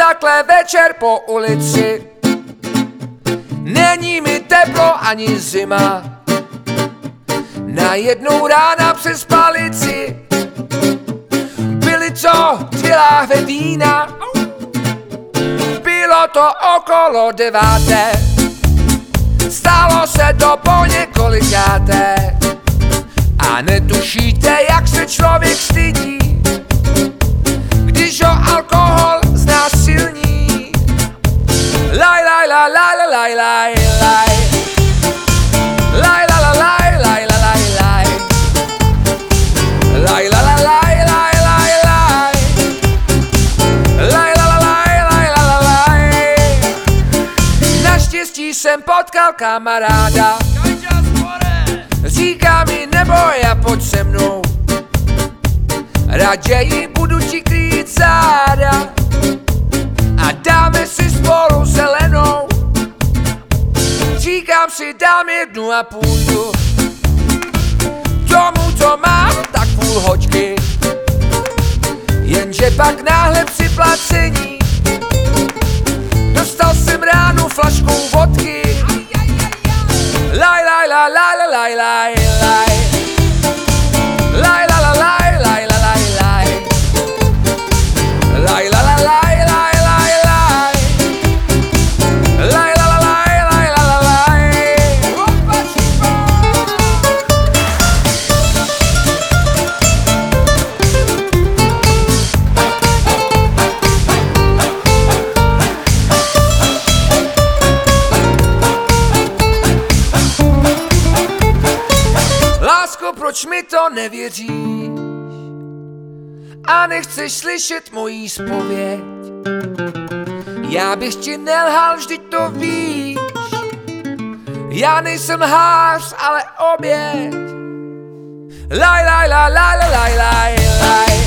takhle večer po ulici. Není mi teplo ani zima. Najednou rána přes palici byly co dvě láhve vína. Bylo to okolo deváté, stalo se to po několikáté. A netušíte, jak se člověk stydí, jsem potkal kamaráda, Říká mi neboj a pojď se mnou. Raději budu ti krýt záda. A dáme si spolu zelenou. Říkám si dám jednu a půjdu Tomu to mám tak půl hoďky. Jenže pak náhle při placení Lásko, proč mi to nevěříš? A nechceš slyšet mojí spověď? Já bych ti nelhal, vždyť to víš. Já nejsem hář, ale oběť. Laj, laj, laj, laj, laj, laj, laj.